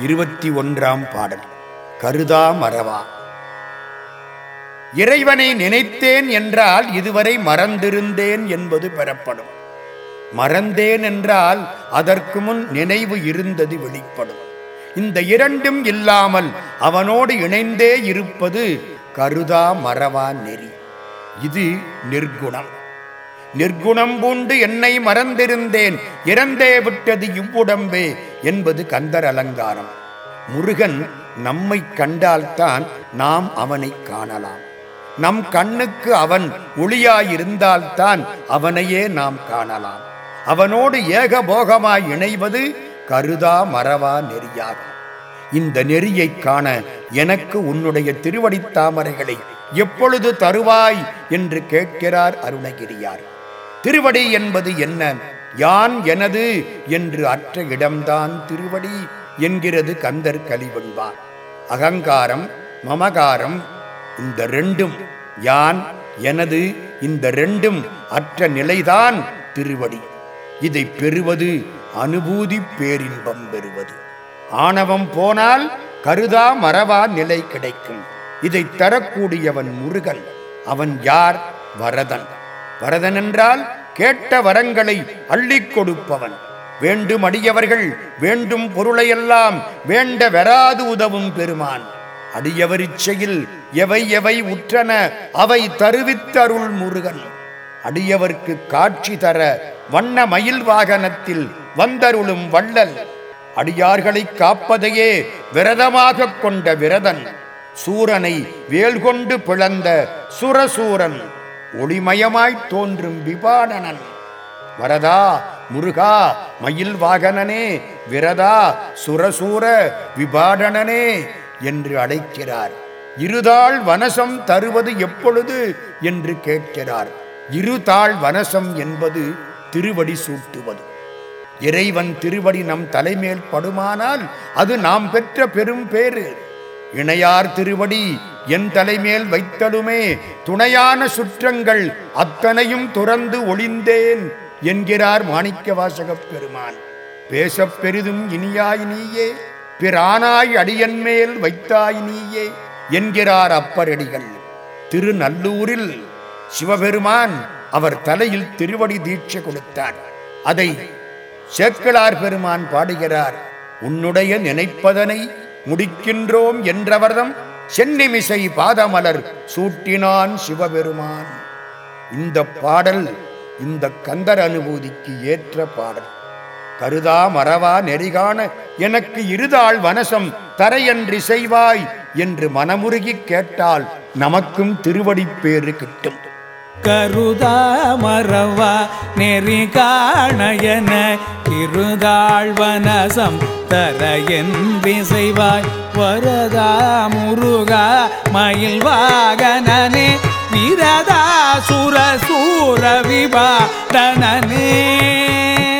இருபத்தி ஒன்றாம் பாடல். கருதா மறவா. இறைவனை நினைத்தேன் என்றால் இதுவரை மறந்திருந்தேன் என்பது பெறப்படும். மறந்தேன் என்றால் அதற்கு முன் நினைவு இருந்தது வெளிப்படும். இந்த இரண்டும் இல்லாமல் அவனோடு இணைந்தே இருப்பது கருதா மறவா நெறி. இது நிர்குணம். நிர்குணம் பூண்டு என்னை மறந்திருந்தேன். இறந்தே விட்டது இவ்வுடம்பே என்பது கந்தர் அலங்காரம். முருகன் நம்மை கண்டால்தான் நாம் அவனை காணலாம். நம் கண்ணுக்கு அவன் ஒளியாயிருந்தால்தான் அவனையே நாம் காணலாம். அவனோடு ஏகபோகமாய் இணைவது கருதா மறவா நெறியாகும். இந்த நெறியைக் காண எனக்கு உன்னுடைய திருவடித் தாமரைகளை எப்பொழுது தருவாய் என்று கேட்கிறார் அருணகிரியார். திருவடி என்பது என்ன? யான் எனது என்று அற்ற இடம்தான் திருவடி என்கிறது கந்தர் கலிவெண்பார் அகங்காரம் மமகாரம் இந்த ரெண்டும் யான் எனது இந்த ரெண்டும் அற்ற நிலைதான் திருவடி. இதை பெறுவது அனுபூதி பேரின்பம் பெறுவது. ஆணவம் போனால் கருதா மறவா நிலை கிடைக்கும். இதை தரக்கூடியவன் முருகன் அவன் யார்? வரதன். வரதன் என்றால் கேட்ட வரங்களை அள்ளிக் கொடுப்பவன். வேண்டும் அடியவர்கள் வேண்டும் பொருளையெல்லாம் வேண்ட வெறாது உதவும் பெருமான். அடியவரிச்சையில் எவை எவை உற்றன அவை தருவித்தருள் முருகன். அடியவர்க்கு காட்சி தர வண்ண மயில் வாகனத்தில் வந்தருளும் வள்ளல். அடியார்களை காப்பதையே விரதமாக கொண்ட விரதன். சூரனை வேல்கொண்டு பிளந்த சுரசூரன். ஒளிமயமாய்த் தோன்றும் விபாடனன் வரதா முருகா மயில் வாகனனே விரதா சுரசூர விபாடனனே என்று அழைக்கிறார். இருதாள் வனசம் தருவது எப்பொழுது என்று கேட்கிறார். இருதாள் வனசம் என்பது திருவடி சூட்டுவது. இறைவன் திருவடி நம் தலைமேல் படுமானால் அது நாம் பெற்ற பெரும் பேரு இணையார் திருவடி என் தலைமேல் வைத்தலுமே. துணையான சுற்றங்கள் அத்தனையும் துறந்து ஒளிந்தேன் என்கிறார் மாணிக்க வாசகப் பெருமான். பேசப் பெரிதும் இனியாய் நீயே. பிரானாய் அடியன் மேல் வைத்தாய் நீயே என்கிறார் அப்பரடிகள். திருநல்லூரில் சிவபெருமான் அவர் தலையில் திருவடி தீட்சை கொடுத்தார். அதை சேக்கலார் பெருமான் பாடுகிறார். உன்னுடைய நினைப்பதனை முடிக்கின்றோம் என்றவர்தம் சென்னிமிசை பாதமலர் சூட்டினான் சிவபெருமான். இந்த பாடல் இந்த கந்தர் அனுபூதிக்கு ஏற்ற பாடல். கருதா மறவா நெறிகாண எனக்கு இருதாள் வனசம் தரையன்றி செய்வாய் என்று மனமுருகிக் கேட்டால் நமக்கும் திருவடிப்பேறு கிட்டும். கருதா மறவா நெறி காணயன இருதாழ்வனசம் தர என்பி வரதா முருகா மயில் வாகனனே விரதா சுர சூர தனனே.